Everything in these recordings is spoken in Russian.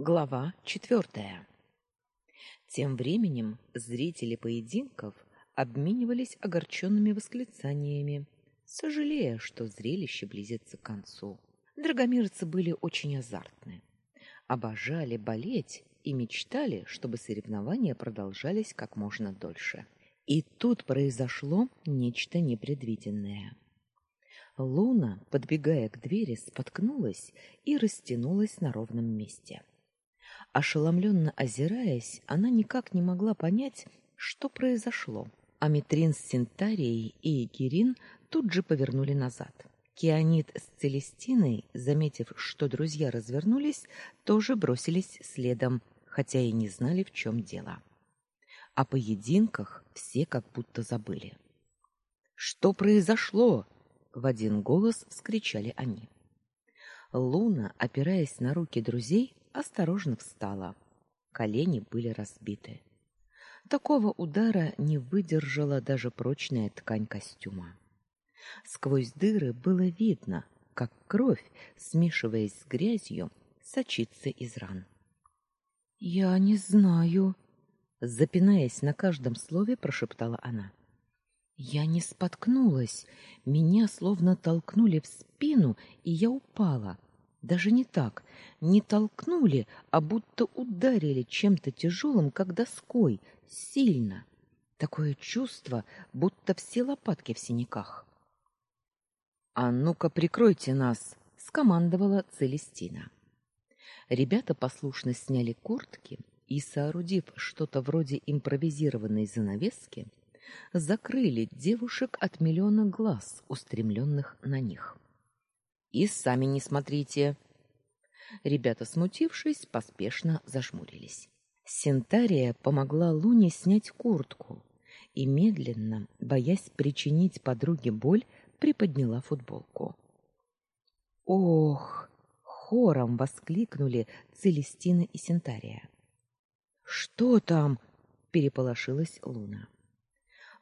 Глава четвертая. Тем временем зрители поединков обменивались огорченными восклицаниями, сожалея, что зрелище близится к концу. Драгомирцы были очень азартны, обожали болеть и мечтали, чтобы соревнования продолжались как можно дольше. И тут произошло нечто непредвиденное. Луна, подбегая к двери, споткнулась и растянулась на ровном месте. Ошеломленно озираясь, она никак не могла понять, что произошло. Аметрин с Синтарией и Кирин тут же повернули назад. Кианит с Целестиной, заметив, что друзья развернулись, тоже бросились следом, хотя и не знали, в чем дело. О поединках все как будто забыли. Что произошло? в один голос вскричали они. Луна, опираясь на руки друзей, осторожно встала. Колени были разбиты. Такого удара не выдержала даже прочная ткань костюма. Сквозь дыры было видно, как кровь, смешиваясь с грязью, сочится из ран. Я не знаю, запинаясь на каждом слове, прошептала она. Я не споткнулась, меня словно толкнули в спину, и я упала. Даже не так, не толкнули, а будто ударили чем-то тяжелым, как доской, сильно. Такое чувство, будто все лопатки в синяках. А ну-ка прикройте нас, скомандовала Целестина. Ребята послушно сняли куртки и, соорудив что-то вроде импровизированной занавески, закрыли девушек от миллиона глаз, устремленных на них. И сами не смотрите. Ребята, смутившись, поспешно зажмурились. Сентария помогла Луне снять куртку и медленно, боясь причинить подруге боль, приподняла футболку. Ох, хором воскликнули Целестина и Сентария. Что там? переполошилась Луна.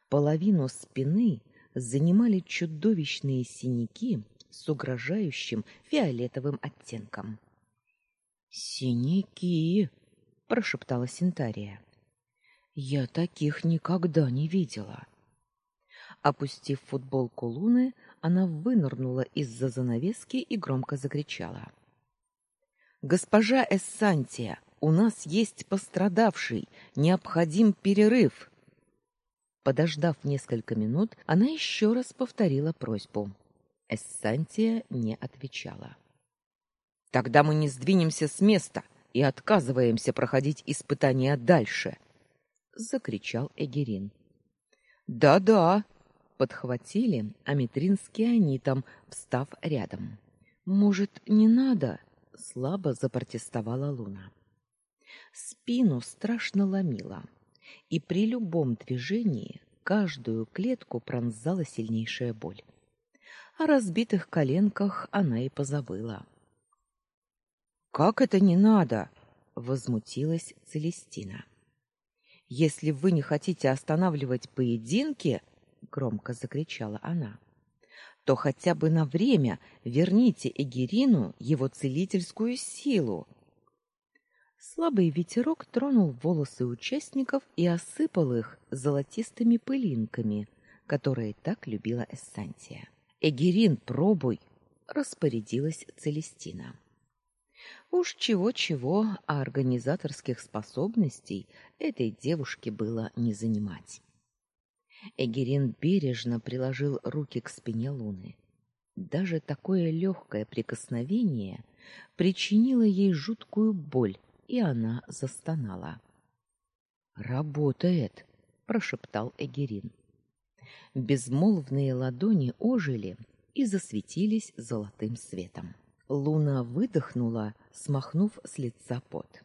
Половину спины занимали чудовищные синяки с угрожающим фиолетовым оттенком. Синяки, прошептала Синтария. Я таких никогда не видела. Опустив футболку Луны, она вынырнула из-за занавески и громко закричала: "Госпожа Эссантия, у нас есть пострадавший, необходим перерыв". Подождав несколько минут, она еще раз повторила просьбу. Эссантия не отвечала. Тогда мы не сдвинемся с места и отказываемся проходить испытания дальше, закричал Эгерин. Да-да, подхватили Аметрин с Кианитом, встав рядом. Может, не надо? слабо запротестовала Луна. Спину страшно ломило и при любом движении каждую клетку пронзала сильнейшая боль. О разбитых коленках она и позабыла. Как это не надо, возмутилась Целестина. Если вы не хотите останавливать поединки, громко закричала она, то хотя бы на время верните Эгерину его целительскую силу. Слабый ветерок тронул волосы участников и осыпал их золотистыми пылинками, которые так любила Эссантия. "Эгерин, пробуй", распорядилась Целестина. Уж чего-чего, а организаторских способностей этой девушке было не занимать. Эгерин бережно приложил руки к спине Луны. Даже такое легкое прикосновение причинило ей жуткую боль, и она застонала. Работает, прошептал Эгерин. Безмолвные ладони ожили и засветились золотым светом. Луна выдохнула, смахнув с лица пот.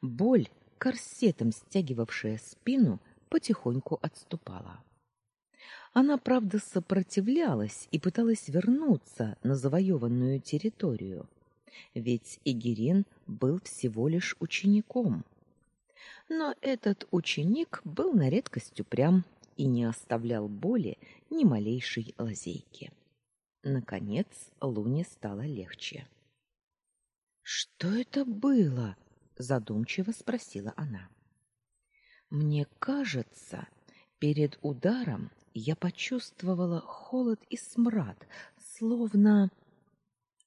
Боль, корсетом стягивавшая спину, потихоньку отступала. Она, правда, сопротивлялась и пыталась вернуться на завоеванную территорию, ведь Игерин был всего лишь учеником. Но этот ученик был на редкость упрям и не оставлял боли ни малейшей лазейки. Наконец, Луне стало легче. Что это было? задумчиво спросила она. Мне кажется, перед ударом я почувствовала холод и смрад, словно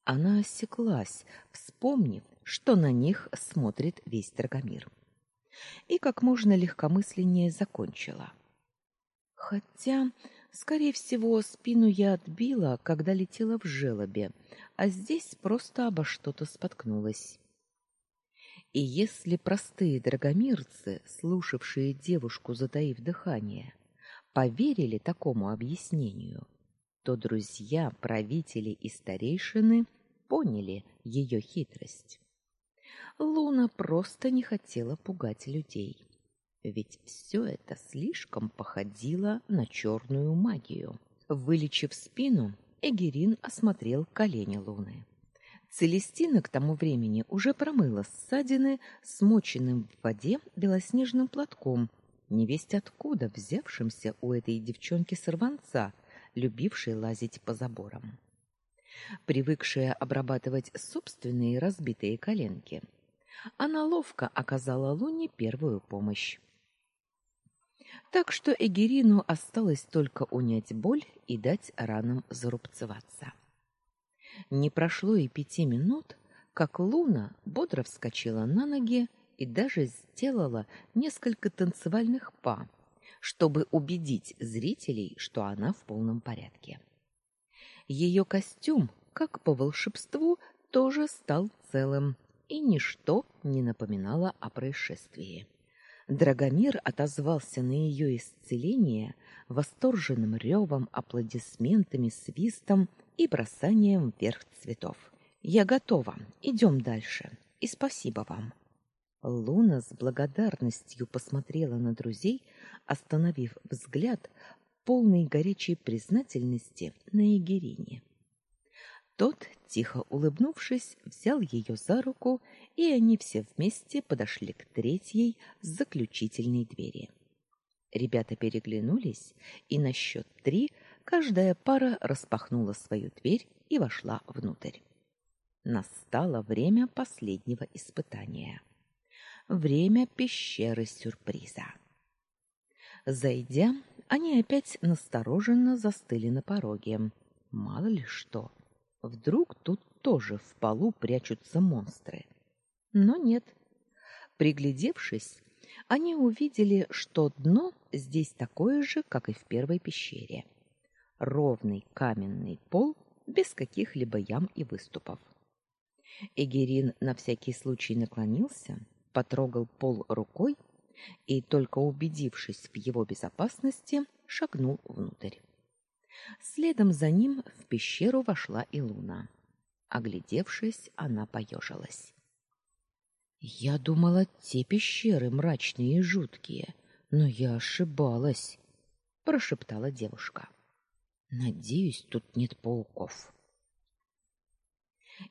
она осеклась, вспомнив, что на них смотрит весь Драгомир. И как можно легкомысленнее закончила. Хотя, скорее всего, спину я отбила, когда летела в желобе, а здесь просто обо что-то споткнулась. И если простые драгомирцы, слушавшие девушку, затаив дыхание, поверили такому объяснению, то друзья, правители и старейшины поняли ее хитрость. Луна просто не хотела пугать людей, ведь все это слишком походило на черную магию. Вылечив спину, Эгерин осмотрел колени Луны. Целестина к тому времени уже промыла ссадины смоченным в воде белоснежным платком, невесть откуда взявшимся у этой девчонки-сорванца, любившей лазить по заборам. Привыкшая обрабатывать собственные разбитые коленки, она ловко оказала Луне первую помощь. Так что Эгерину осталось только унять боль и дать ранам зарубцеваться. Не прошло и пяти минут, как Луна бодро вскочила на ноги и даже сделала несколько танцевальных па, чтобы убедить зрителей, что она в полном порядке. Ее костюм, как по волшебству, тоже стал целым, и ничто не напоминало о происшествии. Драгомир отозвался на ее исцеление восторженным ревом, аплодисментами, свистом и бросанием вверх цветов. Я готова. Идем дальше. И спасибо вам. Луна с благодарностью посмотрела на друзей, остановив взгляд полный горячей признательности на Егерине. Тот, тихо улыбнувшись, взял ее за руку, и они все вместе подошли к третьей, заключительной двери. Ребята переглянулись, и на счет три каждая пара распахнула свою дверь и вошла внутрь. Настало время последнего испытания. Время пещеры сюрприза. Зайдя, они опять настороженно застыли на пороге. Мало ли что. Вдруг тут тоже в полу прячутся монстры. Но нет. Приглядевшись, они увидели, что дно здесь такое же, как и в первой пещере. Ровный каменный пол без каких-либо ям и выступов. Эгерин на всякий случай наклонился, потрогал пол рукой и, только убедившись в его безопасности, шагнул внутрь. Следом за ним в пещеру вошла и Луна. Оглядевшись, она поежилась. Я думала, те пещеры мрачные и жуткие, но я ошибалась, прошептала девушка. Надеюсь, тут нет пауков.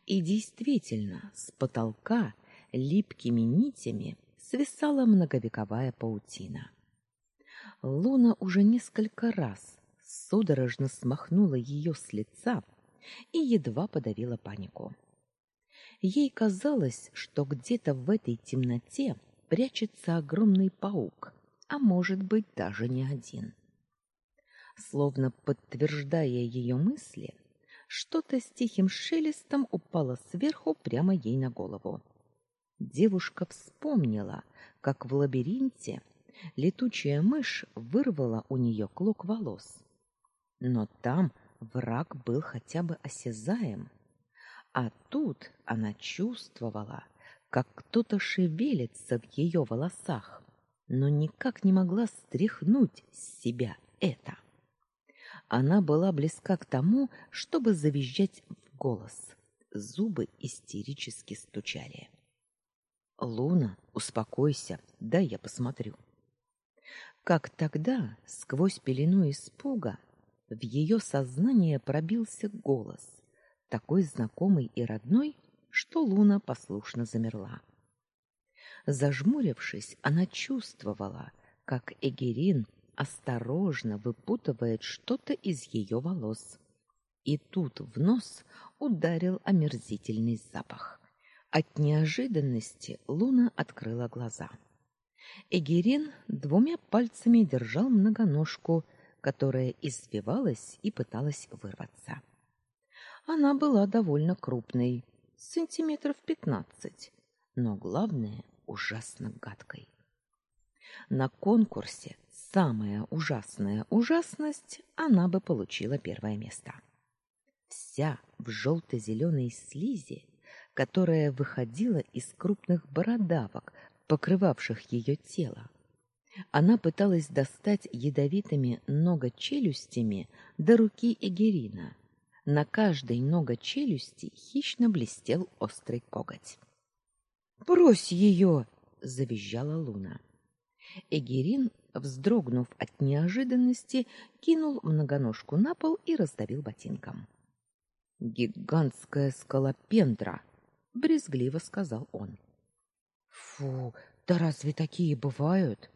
И действительно, с потолка липкими нитями свисала многовековая паутина. Луна уже несколько раз судорожно смахнула ее с лица и едва подавила панику. Ей казалось, что где-то в этой темноте прячется огромный паук, а может быть, даже не один. Словно подтверждая ее мысли, что-то с тихим шелестом упало сверху прямо ей на голову. Девушка вспомнила, как в лабиринте летучая мышь вырвала у нее клок волос. Но там враг был хотя бы осязаем. А тут она чувствовала, как кто-то шевелится в ее волосах, но никак не могла стряхнуть с себя это. Она была близка к тому, чтобы завизжать в голос. Зубы истерически стучали. Луна, успокойся, дай я посмотрю. Как тогда, сквозь пелену испуга, в ее сознание пробился голос, такой знакомый и родной, что Луна послушно замерла. Зажмурившись, она чувствовала, как Эгерин осторожно выпутывает что-то из ее волос. И тут в нос ударил омерзительный запах. От неожиданности Луна открыла глаза. Эгерин двумя пальцами держал многоножку, которая извивалась и пыталась вырваться. Она была довольно крупной, сантиметров пятнадцать, но главное ужасно гадкой. На конкурсе самая ужасная ужасность она бы получила первое место. Вся в желто зеленой слизи которая выходила из крупных бородавок, покрывавших ее тело. Она пыталась достать ядовитыми ногочелюстями до руки Эгерина. На каждой ногочелюсти хищно блестел острый коготь. "Брось ее!» — завизжала Луна. Эгерин, вздрогнув от неожиданности, кинул многоножку на пол и раздавил ботинком. Гигантская скалопендра, брезгливо сказал он. Фу, да разве такие бывают?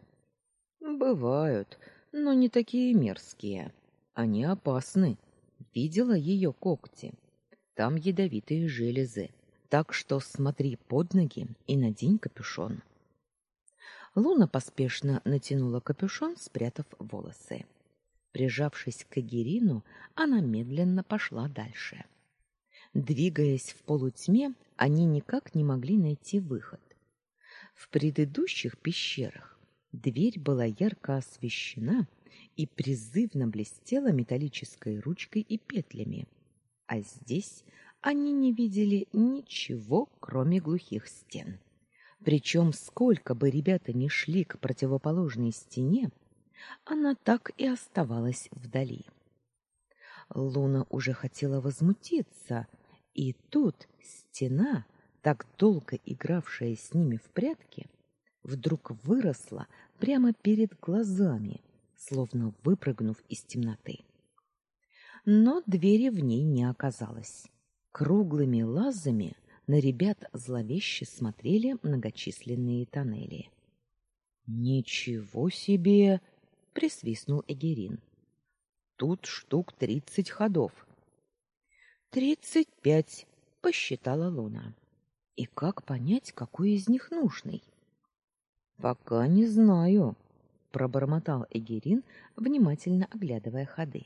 Бывают, но не такие мерзкие. Они опасны. Видела ее когти. Там ядовитые железы. Так что смотри под ноги и надень капюшон. Луна поспешно натянула капюшон, спрятав волосы. Прижавшись к Герину, она медленно пошла дальше. Двигаясь в полутьме, они никак не могли найти выход. В предыдущих пещерах дверь была ярко освещена и призывно блестела металлической ручкой и петлями. А здесь они не видели ничего, кроме глухих стен. Причем, сколько бы ребята ни шли к противоположной стене, она так и оставалась вдали. Луна уже хотела возмутиться, и тут стена, так долго игравшая с ними в прятки, вдруг выросла прямо перед глазами, словно выпрыгнув из темноты. Но двери в ней не оказалось. Круглыми лазами на ребят зловеще смотрели многочисленные тоннели. Ничего себе, присвистнул Эгерин. Тут штук тридцать ходов. Тридцать пять, посчитала Луна. И как понять, какой из них нужный? Пока не знаю, пробормотал Эгерин, внимательно оглядывая ходы.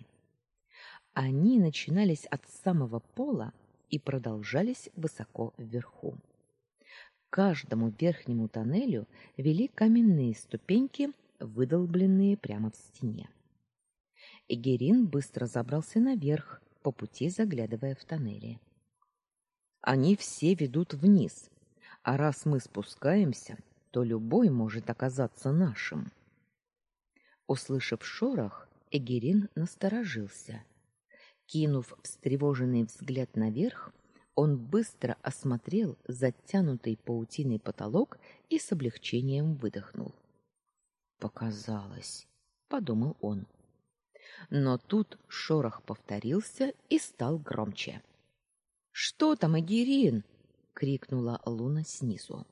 Они начинались от самого пола и продолжались высоко вверху. К каждому верхнему тоннелю вели каменные ступеньки, выдолбленные прямо в стене. Эгерин быстро забрался наверх, по пути заглядывая в тоннели. Они все ведут вниз, а раз мы спускаемся, то любой может оказаться нашим. Услышав шорох, Эгерин насторожился. Кинув встревоженный взгляд наверх, он быстро осмотрел затянутый паутиной потолок и с облегчением выдохнул. Показалось, подумал он. Но тут шорох повторился и стал громче. Что там, Агирин? крикнула Луна снизу.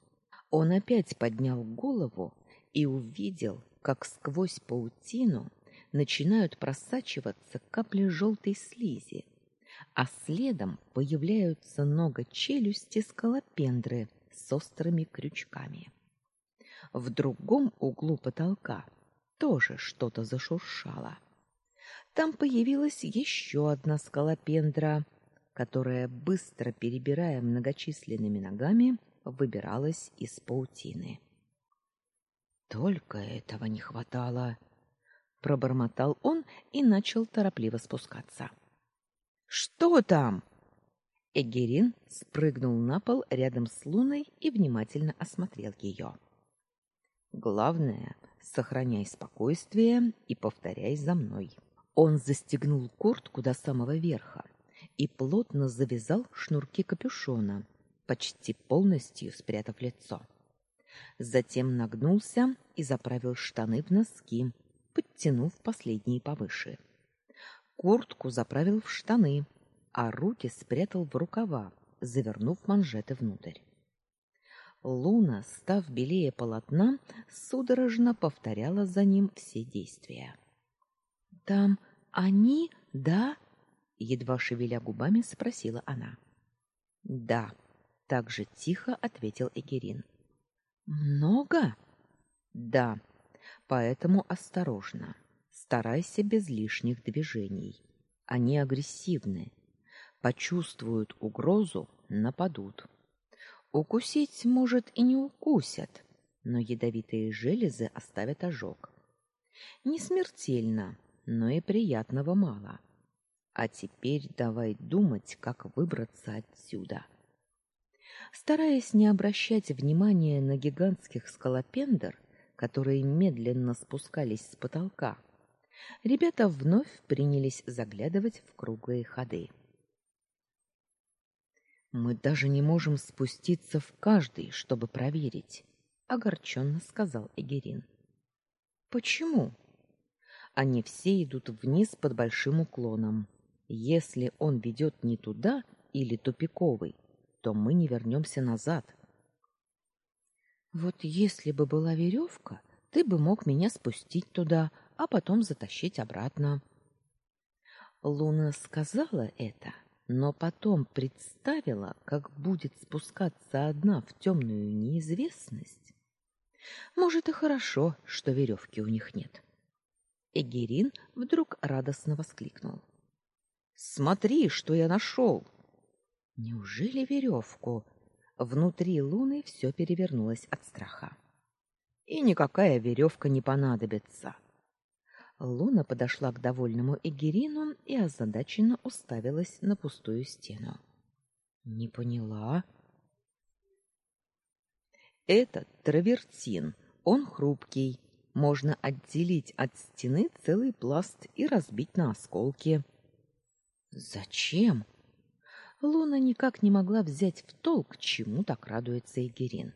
Он опять поднял голову и увидел, как сквозь паутину начинают просачиваться капли желтой слизи, а следом появляются много челюсти скалопендры с острыми крючками. В другом углу потолка тоже что-то зашуршало там появилась еще одна скалопендра, которая, быстро перебирая многочисленными ногами, выбиралась из паутины. Только этого не хватало, пробормотал он и начал торопливо спускаться. Что там? Эгерин спрыгнул на пол рядом с Луной и внимательно осмотрел ее. Главное, сохраняй спокойствие и повторяй за мной. Он застегнул куртку до самого верха и плотно завязал шнурки капюшона, почти полностью спрятав лицо. Затем нагнулся и заправил штаны в носки, подтянув последние повыше. Куртку заправил в штаны, а руки спрятал в рукава, завернув манжеты внутрь. Луна, став белее полотна, судорожно повторяла за ним все действия. Там они, да? едва шевеля губами спросила она. Да, Так же тихо ответил Эгерин. Много? Да. Поэтому осторожно. Старайся без лишних движений. Они агрессивны. Почувствуют угрозу нападут. Укусить, может, и не укусят, но ядовитые железы оставят ожог. Не смертельно, но и приятного мало. А теперь давай думать, как выбраться отсюда. Стараясь не обращать внимания на гигантских скалопендр, которые медленно спускались с потолка, ребята вновь принялись заглядывать в круглые ходы. Мы даже не можем спуститься в каждый, чтобы проверить, огорченно сказал Эгерин. Почему? Они все идут вниз под большим уклоном. Если он ведет не туда или тупиковый, то мы не вернемся назад. Вот если бы была веревка, ты бы мог меня спустить туда, а потом затащить обратно. Луна сказала это, но потом представила, как будет спускаться одна в темную неизвестность. Может, и хорошо, что веревки у них нет. Эгерин вдруг радостно воскликнул: "Смотри, что я нашел!» Неужели веревку? Внутри Луны все перевернулось от страха. И никакая веревка не понадобится. Луна подошла к довольному Эгерину и озадаченно уставилась на пустую стену. Не поняла. Этот травертин, он хрупкий, можно отделить от стены целый пласт и разбить на осколки. Зачем? Луна никак не могла взять в толк, чему так радуется Эгерин.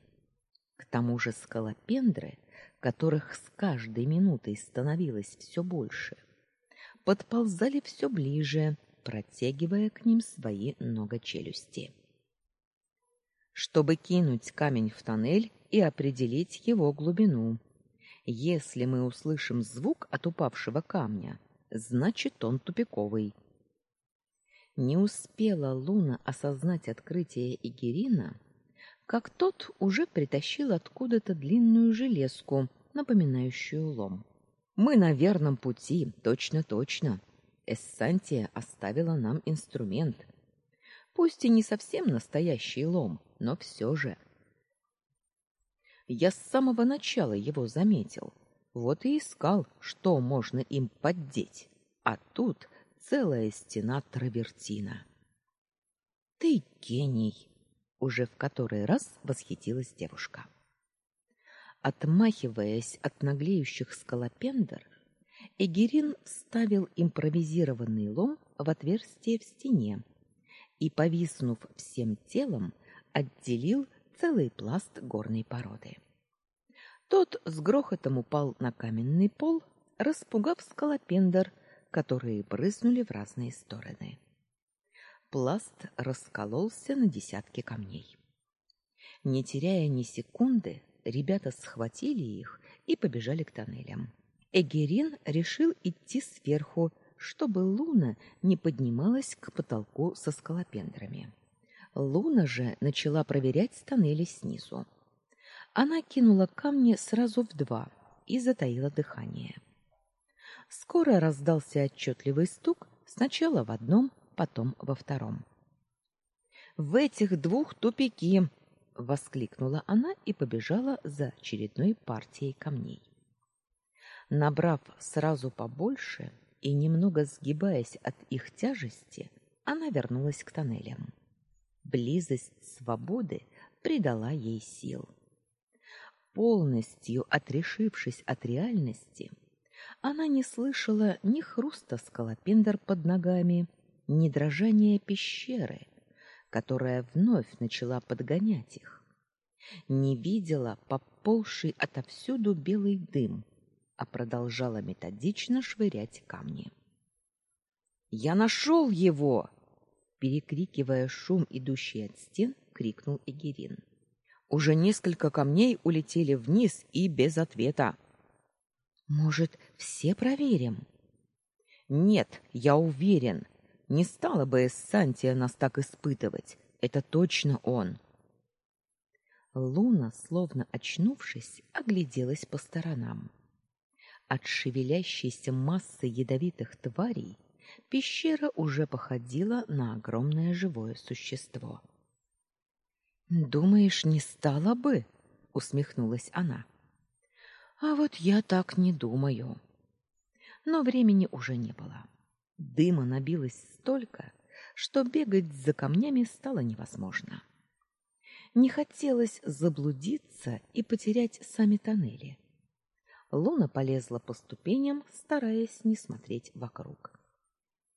К тому же скалопендры которых с каждой минутой становилось все больше, подползали все ближе, протягивая к ним свои многочелюсти. Чтобы кинуть камень в тоннель и определить его глубину. Если мы услышим звук от упавшего камня, значит, он тупиковый. Не успела Луна осознать открытие Игерина, как тот уже притащил откуда-то длинную железку, напоминающую лом. Мы на верном пути, точно-точно. Эссантия оставила нам инструмент. Пусть и не совсем настоящий лом, но все же. Я с самого начала его заметил. Вот и искал, что можно им поддеть. А тут целая стена травертина. Ты гений, уже в который раз восхитилась девушка. Отмахиваясь от наглеющих скалопендр, Эгерин вставил импровизированный лом в отверстие в стене и, повиснув всем телом, отделил целый пласт горной породы. Тот с грохотом упал на каменный пол, распугав скалопендр, которые брызнули в разные стороны. Пласт раскололся на десятки камней. Не теряя ни секунды, ребята схватили их и побежали к тоннелям. Эгерин решил идти сверху, чтобы Луна не поднималась к потолку со скалопендрами. Луна же начала проверять тоннели снизу. Она кинула камни сразу в два и затаила дыхание. Скоро раздался отчетливый стук, сначала в одном, потом во втором. В этих двух тупики, воскликнула она и побежала за очередной партией камней. Набрав сразу побольше и немного сгибаясь от их тяжести, она вернулась к тоннелям. Близость свободы придала ей сил. Полностью отрешившись от реальности, она не слышала ни хруста скалопендр под ногами, ни дрожания пещеры, которая вновь начала подгонять их. Не видела поползший отовсюду белый дым, а продолжала методично швырять камни. Я нашел его, перекрикивая шум, идущий от стен, крикнул Эгерин. Уже несколько камней улетели вниз и без ответа. Может, все проверим? Нет, я уверен, не стала бы Эссантия нас так испытывать. Это точно он. Луна, словно очнувшись, огляделась по сторонам. От шевелящейся массы ядовитых тварей пещера уже походила на огромное живое существо. Думаешь, не стало бы? усмехнулась она. А вот я так не думаю. Но времени уже не было. Дыма набилось столько, что бегать за камнями стало невозможно. Не хотелось заблудиться и потерять сами тоннели. Луна полезла по ступеням, стараясь не смотреть вокруг.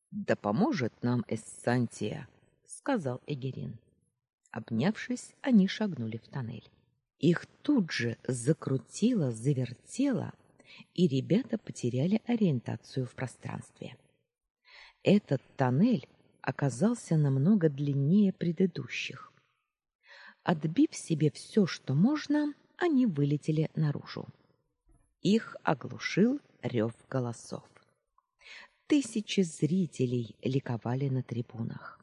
Да поможет нам Эссантия, сказал Эгерин. Обнявшись, они шагнули в тоннель. Их тут же закрутило, завертело, и ребята потеряли ориентацию в пространстве. Этот тоннель оказался намного длиннее предыдущих. Отбив себе все, что можно, они вылетели наружу. Их оглушил рев голосов. Тысячи зрителей ликовали на трибунах.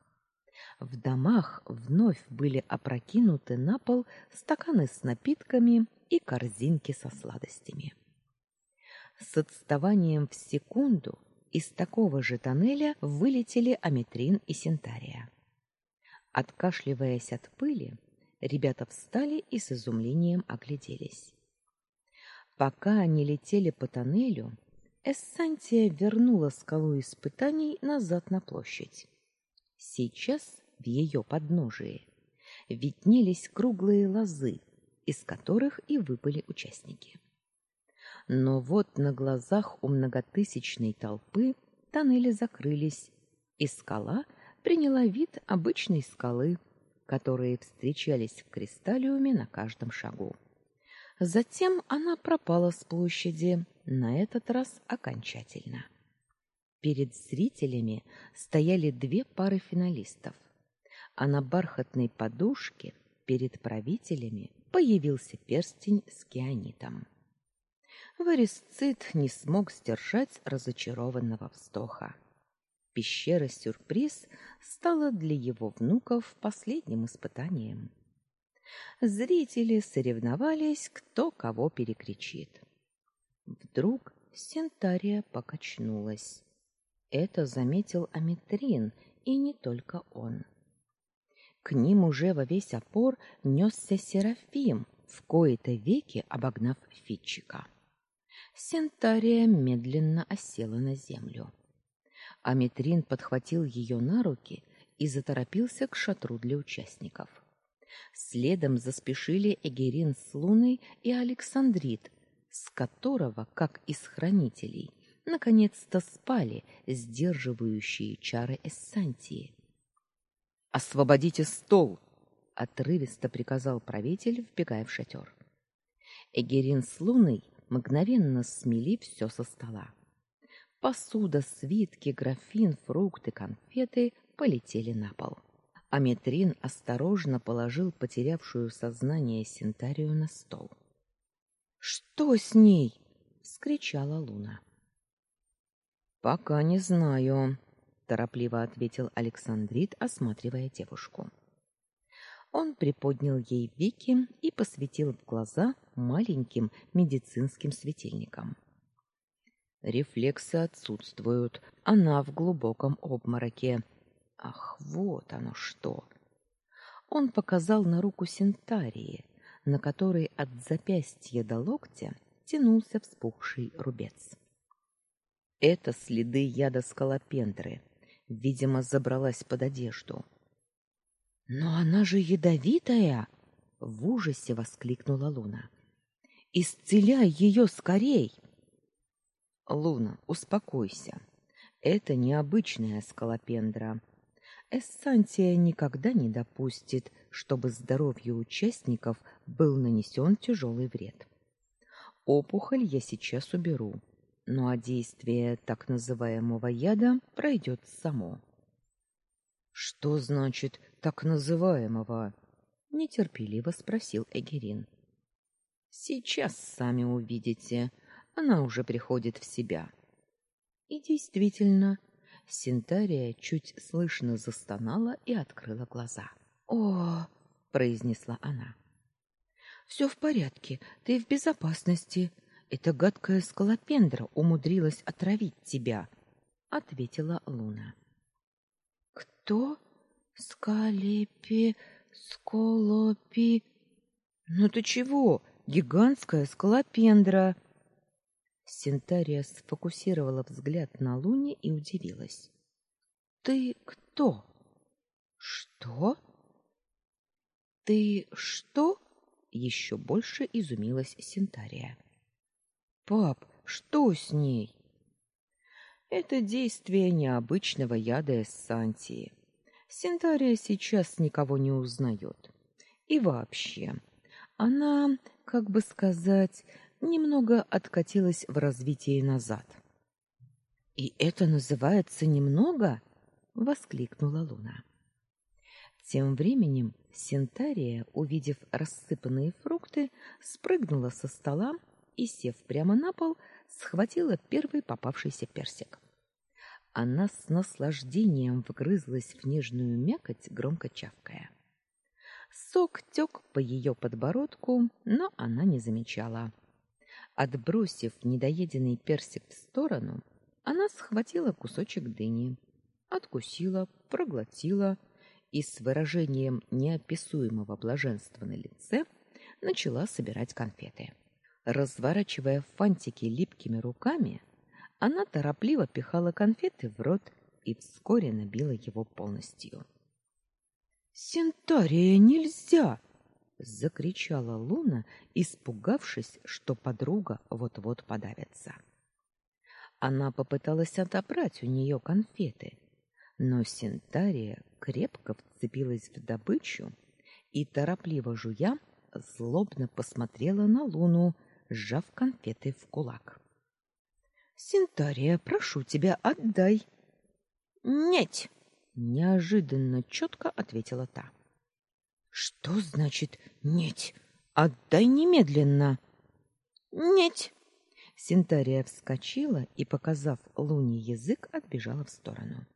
В домах вновь были опрокинуты на пол стаканы с напитками и корзинки со сладостями. С отставанием в секунду из такого же тоннеля вылетели Аметрин и Синтария. Откашливаясь от пыли, ребята встали и с изумлением огляделись. Пока они летели по тоннелю, Эссантия вернула скалу испытаний назад на площадь. Сейчас в ее подножии виднелись круглые лозы, из которых и выпали участники. Но вот на глазах у многотысячной толпы тоннели закрылись, и скала приняла вид обычной скалы, которые встречались в кристаллиуме на каждом шагу. Затем она пропала с площади, на этот раз окончательно. Перед зрителями стояли две пары финалистов, а на бархатной подушке перед правителями появился перстень с кианитом. Варисцит не смог сдержать разочарованного вздоха. Пещера-сюрприз стала для его внуков последним испытанием. Зрители соревновались, кто кого перекричит. Вдруг Сентария покачнулась. Это заметил Аметрин, и не только он. К ним уже во весь опор несся Серафим, в кои-то веки обогнав Фитчика. Сентария медленно осела на землю. Аметрин подхватил ее на руки и заторопился к шатру для участников. Следом заспешили Эгерин с Луной и Александрит, с которого, как из хранителей, наконец-то спали сдерживающие чары Эссантии. «Освободите стол!» — отрывисто приказал правитель, вбегая в шатер. Эгерин с Луной мгновенно смели все со стола. Посуда, свитки, графин, фрукты, конфеты полетели на пол. Аметрин осторожно положил потерявшую сознание Синтарию на стол. Что с ней? вскричала Луна. Пока не знаю, торопливо ответил Александрит, осматривая девушку. Он приподнял ей веки и посветил в глаза маленьким медицинским светильником. Рефлексы отсутствуют. Она в глубоком обмороке. Ах, вот оно что. Он показал на руку Синтарии, на которой от запястья до локтя тянулся вспухший рубец. Это следы яда скалопендры. Видимо, забралась под одежду. Но она же ядовитая, в ужасе воскликнула Луна. Исцеляй ее скорей. Луна, успокойся. Это необычная скалопендра. Эссантия никогда не допустит, чтобы здоровью участников был нанесен тяжелый вред. Опухоль я сейчас уберу, ну а действие так называемого яда пройдет само. Что значит так называемого? нетерпеливо спросил Эгерин. Сейчас сами увидите. Она уже приходит в себя. И действительно, Синтария чуть слышно застонала и открыла глаза. "О!" произнесла она. Все в порядке, ты в безопасности. Эта гадкая скалопендра умудрилась отравить тебя, ответила Луна. Кто? Скалепи, сколопи. Ну ты чего? Гигантская скалопендра. Синтария сфокусировала взгляд на Луне и удивилась. Ты кто? Что? Ты что? Еще больше изумилась Синтария. Пап, что с ней? Это действие необычного яда эссантии. Синтария сейчас никого не узнает. И вообще, она, как бы сказать, немного откатилась в развитии назад. И это называется немного, воскликнула Луна. Тем временем Синтария, увидев рассыпанные фрукты, спрыгнула со стола и, сев прямо на пол, схватила первый попавшийся персик. Она с наслаждением вгрызлась в нежную мякоть, громко чавкая. Сок тек по ее подбородку, но она не замечала. Отбросив недоеденный персик в сторону, она схватила кусочек дыни, откусила, проглотила и с выражением неописуемого блаженства на лице начала собирать конфеты. Разворачивая фантики липкими руками, она торопливо пихала конфеты в рот и вскоре набила его полностью. Синтария нельзя, закричала Луна, испугавшись, что подруга вот-вот подавится. Она попыталась отобрать у нее конфеты, но Синтария крепко вцепилась в добычу и торопливо жуя злобно посмотрела на Луну, сжав конфеты в кулак. Синтария, прошу тебя, отдай. Нет, неожиданно четко ответила та. Что значит нет? Отдай немедленно. Нет. Синтария вскочила и, показав Луне язык, отбежала в сторону.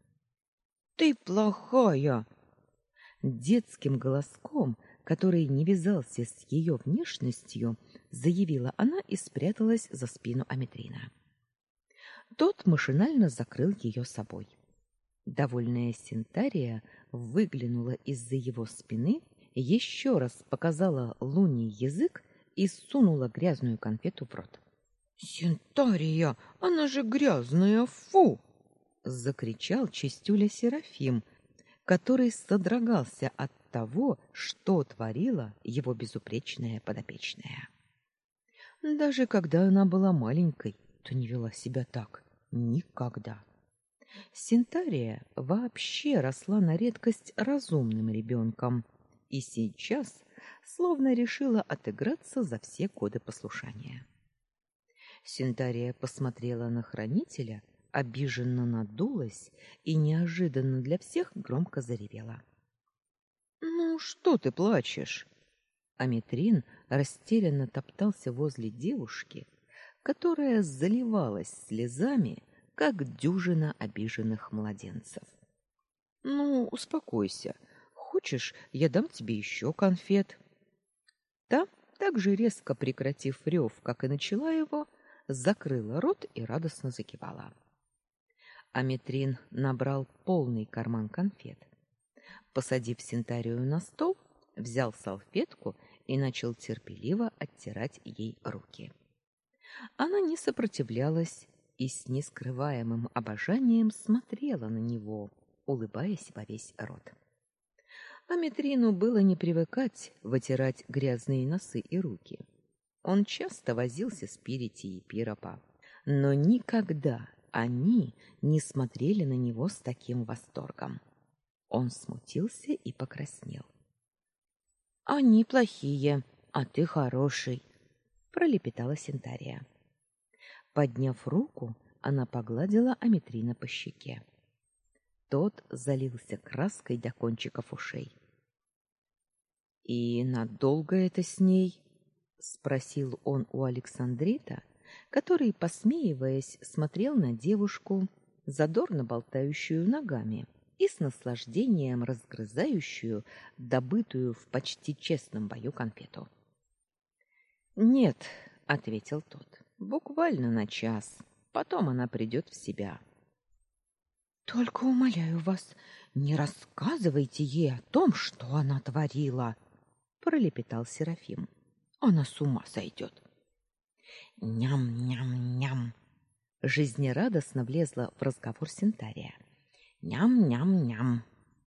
Ты плохая. Детским голоском, который не вязался с ее внешностью, заявила она и спряталась за спину Аметрина. Тот машинально закрыл ее собой. Довольная Синтария выглянула из-за его спины, еще раз показала Луне язык и сунула грязную конфету в рот. Синтария, она же грязная, фу! закричал чистюля Серафим, который содрогался от того, что творила его безупречная подопечная. Даже когда она была маленькой, то не вела себя так никогда. Синтария вообще росла на редкость разумным ребенком и сейчас словно решила отыграться за все годы послушания. Синтария посмотрела на хранителя обиженно надулась и неожиданно для всех громко заревела. Ну что ты плачешь? Аметрин растерянно топтался возле девушки, которая заливалась слезами, как дюжина обиженных младенцев. Ну, успокойся. Хочешь, я дам тебе еще конфет? Та, так же резко прекратив рев, как и начала его, закрыла рот и радостно закивала. Аметрин набрал полный карман конфет. Посадив Синтарию на стол, взял салфетку и начал терпеливо оттирать ей руки. Она не сопротивлялась и с нескрываемым обожанием смотрела на него, улыбаясь во весь рот. Аметрину было не привыкать вытирать грязные носы и руки. Он часто возился с Пирити и Пиропа, но никогда они не смотрели на него с таким восторгом. Он смутился и покраснел. Они плохие, а ты хороший, пролепетала Синтария. Подняв руку, она погладила Аметрина по щеке. Тот залился краской до кончиков ушей. И надолго это с ней? спросил он у Александрита, который, посмеиваясь, смотрел на девушку, задорно болтающую ногами и с наслаждением разгрызающую добытую в почти честном бою конфету. Нет, ответил тот. Буквально на час. Потом она придет в себя. Только умоляю вас, не рассказывайте ей о том, что она творила, пролепетал Серафим. Она с ума сойдет. Ням-ням-ням. Жизнерадостно влезла в разговор Синтария. Ням-ням-ням.